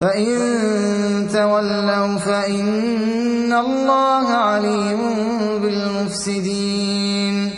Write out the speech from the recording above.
فَإِن تَوَلَّوْا فَإِنَّ اللَّهَ عَلِيمٌ بِالْمُفْسِدِينَ